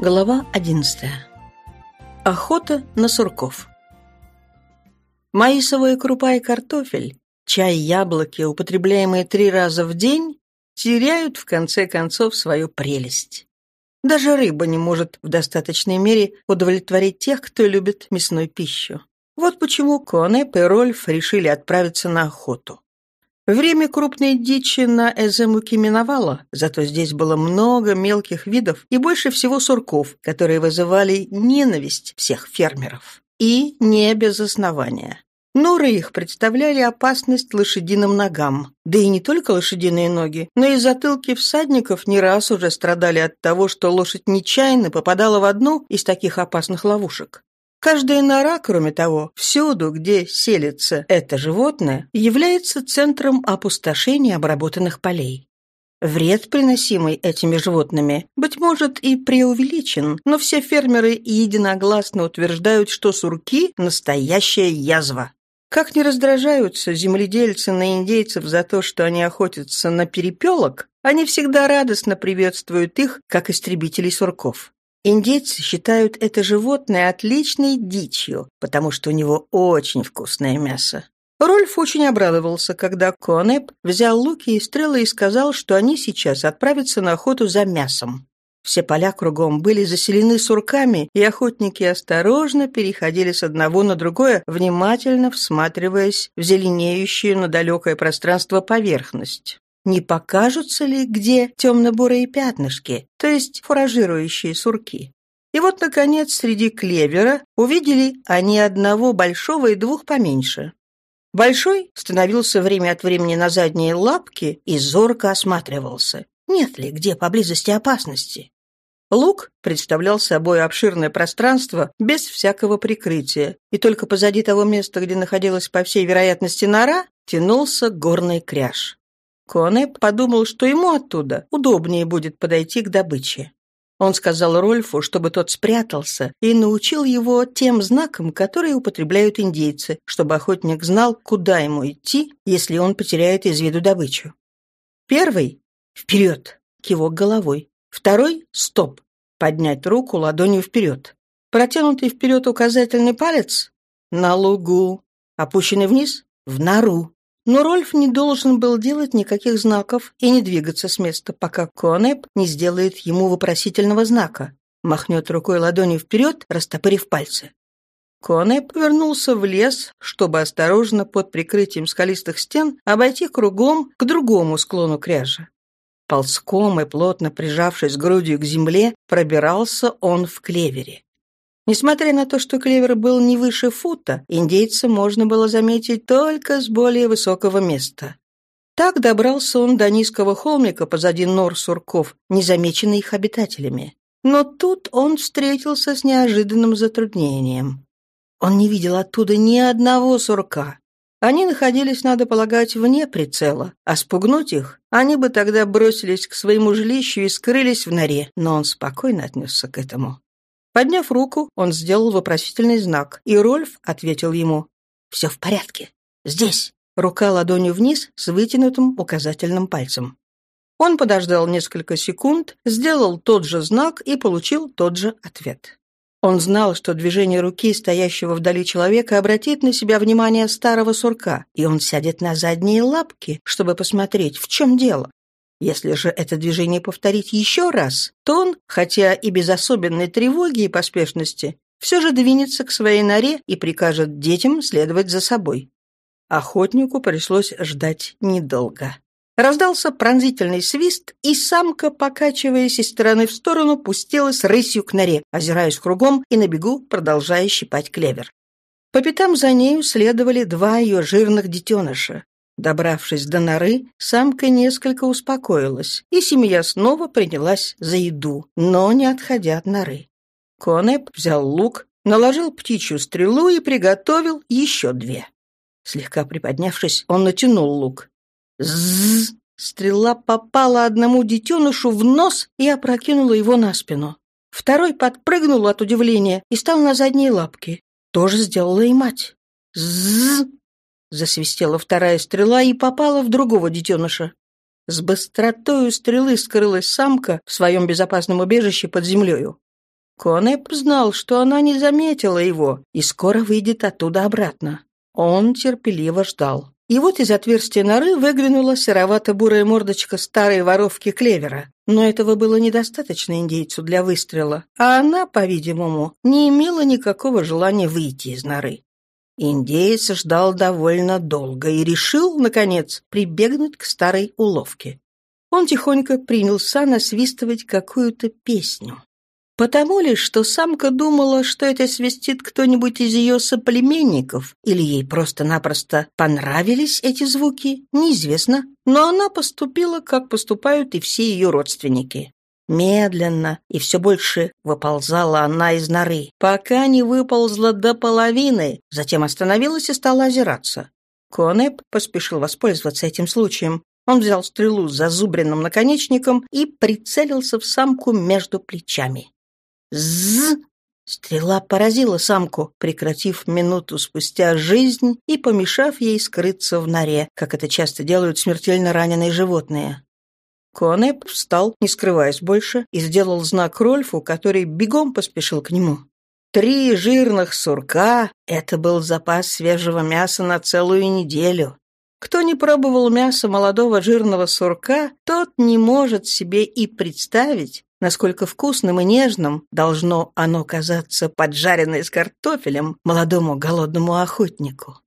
Глава 11. Охота на сурков. Маисовая крупа и картофель, чай и яблоки, употребляемые три раза в день, теряют в конце концов свою прелесть. Даже рыба не может в достаточной мере удовлетворить тех, кто любит мясную пищу. Вот почему Конеп и Рольф решили отправиться на охоту. Время крупной дичи на Эземуке миновало, зато здесь было много мелких видов и больше всего сурков, которые вызывали ненависть всех фермеров. И не без основания. Норы их представляли опасность лошадиным ногам. Да и не только лошадиные ноги, но и затылки всадников не раз уже страдали от того, что лошадь нечаянно попадала в одну из таких опасных ловушек. Каждая нора, кроме того, всюду, где селится это животное, является центром опустошения обработанных полей. Вред, приносимый этими животными, быть может и преувеличен, но все фермеры единогласно утверждают, что сурки – настоящая язва. Как не раздражаются земледельцы на индейцев за то, что они охотятся на перепелок, они всегда радостно приветствуют их, как истребителей сурков. Индейцы считают это животное отличной дичью, потому что у него очень вкусное мясо. Рольф очень обрадовался, когда Конеп взял луки и стрелы и сказал, что они сейчас отправятся на охоту за мясом. Все поля кругом были заселены сурками, и охотники осторожно переходили с одного на другое, внимательно всматриваясь в зеленеющую на далекое пространство поверхность не покажутся ли где темно-бурые пятнышки, то есть фуражирующие сурки. И вот, наконец, среди клевера увидели они одного большого и двух поменьше. Большой становился время от времени на задние лапки и зорко осматривался, нет ли где поблизости опасности. Лук представлял собой обширное пространство без всякого прикрытия, и только позади того места, где находилась, по всей вероятности, нора, тянулся горный кряж. Конеп подумал, что ему оттуда удобнее будет подойти к добыче. Он сказал Рольфу, чтобы тот спрятался, и научил его тем знакам, которые употребляют индейцы, чтобы охотник знал, куда ему идти, если он потеряет из виду добычу. Первый — вперед, кивок головой. Второй — стоп, поднять руку ладонью вперед. Протянутый вперед указательный палец — на лугу, опущенный вниз — в нору. Но Рольф не должен был делать никаких знаков и не двигаться с места, пока Конеп не сделает ему вопросительного знака. Махнет рукой ладонью вперед, растопырив пальцы. Конеп повернулся в лес, чтобы осторожно под прикрытием скалистых стен обойти кругом к другому склону кряжа. Ползком и плотно прижавшись грудью к земле, пробирался он в клевере. Несмотря на то, что клевер был не выше фута, индейца можно было заметить только с более высокого места. Так добрался он до низкого холмика позади нор сурков, незамеченный их обитателями. Но тут он встретился с неожиданным затруднением. Он не видел оттуда ни одного сурка. Они находились, надо полагать, вне прицела, а спугнуть их они бы тогда бросились к своему жилищу и скрылись в норе, но он спокойно отнесся к этому. Подняв руку, он сделал вопросительный знак, и Рольф ответил ему «Все в порядке. Здесь». Рука ладонью вниз с вытянутым указательным пальцем. Он подождал несколько секунд, сделал тот же знак и получил тот же ответ. Он знал, что движение руки стоящего вдали человека обратит на себя внимание старого сурка, и он сядет на задние лапки, чтобы посмотреть, в чем дело. Если же это движение повторить еще раз, то он, хотя и без особенной тревоги и поспешности, все же двинется к своей норе и прикажет детям следовать за собой. Охотнику пришлось ждать недолго. Раздался пронзительный свист, и самка, покачиваясь из стороны в сторону, пустилась рысью к норе, озираясь кругом и на бегу продолжая щипать клевер. По пятам за нею следовали два ее жирных детеныша. Добравшись до норы, самка несколько успокоилась, и семья снова принялась за еду, но не отходя от норы. Конеп взял лук, наложил птичью стрелу и приготовил еще две. Слегка приподнявшись, он натянул лук. Ззз! Стрела попала одному детенышу в нос и опрокинула его на спину. Второй подпрыгнул от удивления и стал на задние лапки. Тоже сделала и мать. Ззз! Засвистела вторая стрела и попала в другого детеныша. С быстротою стрелы скрылась самка в своем безопасном убежище под землею. Конеп знал, что она не заметила его и скоро выйдет оттуда обратно. Он терпеливо ждал. И вот из отверстия норы выглянула серовато-бурая мордочка старой воровки клевера. Но этого было недостаточно индейцу для выстрела, а она, по-видимому, не имела никакого желания выйти из норы. Индеец ждал довольно долго и решил, наконец, прибегнуть к старой уловке. Он тихонько принялся насвистывать какую-то песню. Потому ли, что самка думала, что это свистит кто-нибудь из ее соплеменников, или ей просто-напросто понравились эти звуки, неизвестно, но она поступила, как поступают и все ее родственники. Медленно и все больше выползала она из норы, пока не выползла до половины, затем остановилась и стала озираться. Конеп поспешил воспользоваться этим случаем. Он взял стрелу с зазубренным наконечником и прицелился в самку между плечами. З! Стрела поразила самку, прекратив минуту спустя жизнь и помешав ей скрыться в норе, как это часто делают смертельно раненые животные. Конеп встал, не скрываясь больше, и сделал знак Рольфу, который бегом поспешил к нему. Три жирных сурка — это был запас свежего мяса на целую неделю. Кто не пробовал мясо молодого жирного сурка, тот не может себе и представить, насколько вкусным и нежным должно оно казаться поджаренное с картофелем молодому голодному охотнику.